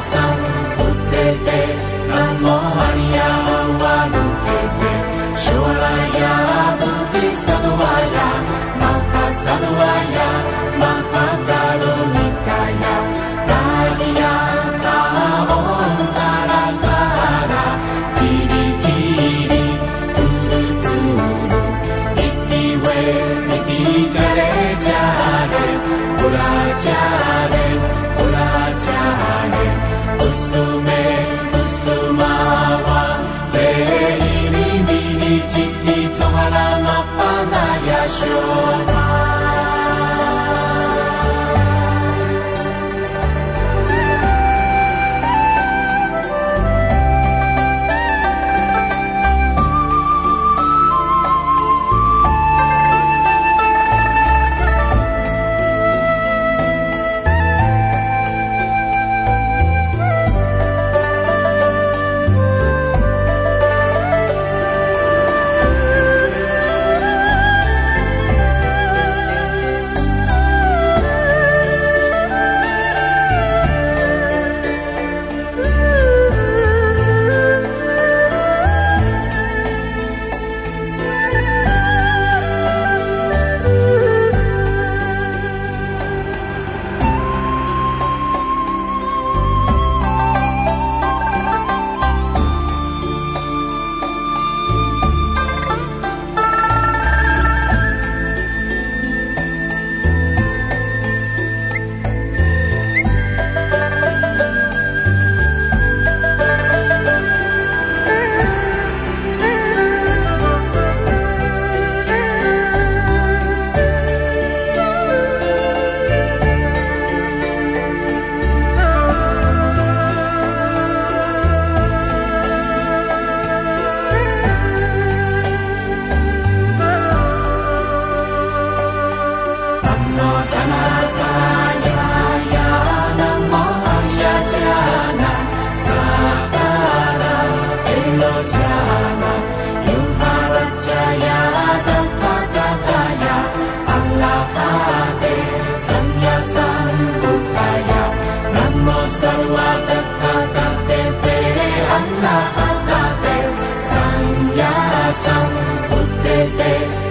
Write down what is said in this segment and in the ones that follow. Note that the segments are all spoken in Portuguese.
coração. your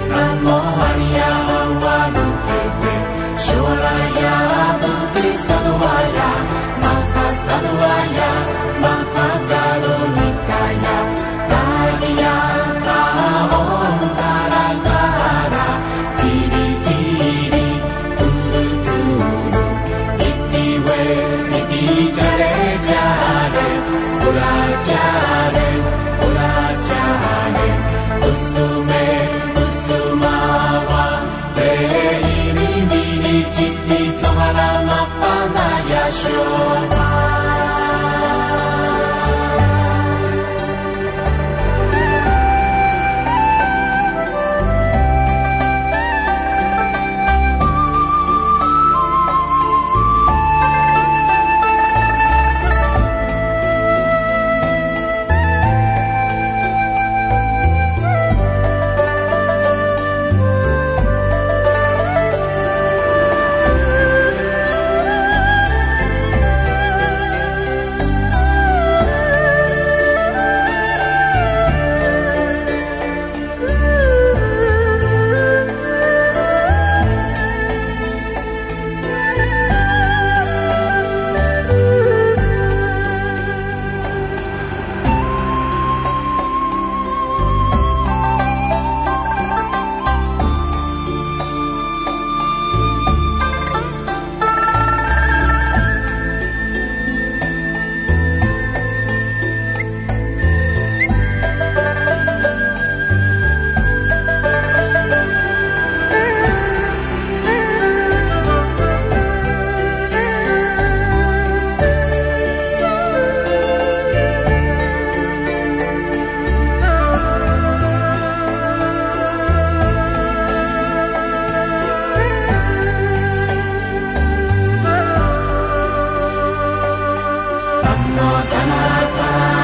Samyasambuddhate Namo Hariya Avalokite Shoraya Namo Tanata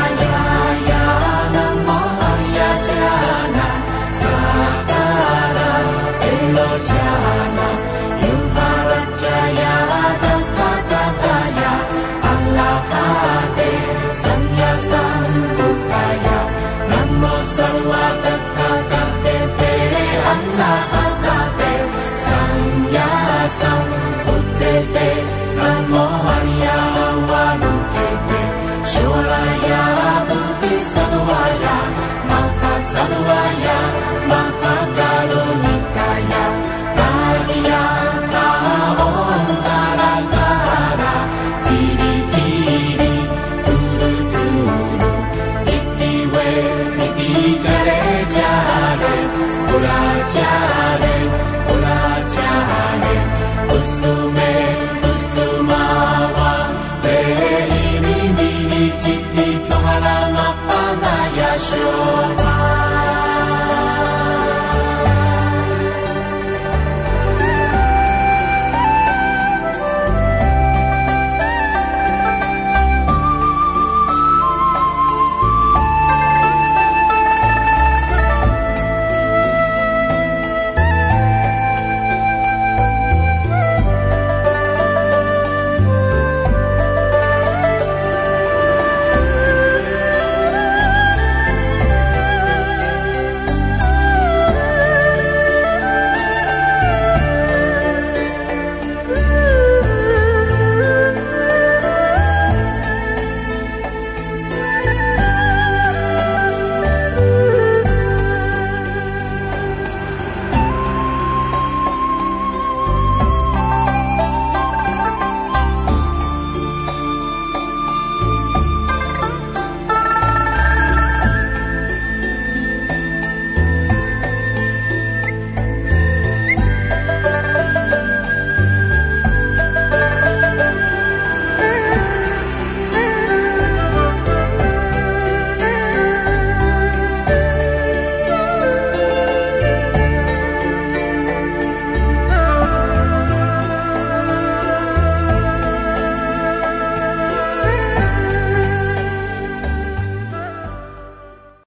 Sadhwaya, Maha Sadhwaya.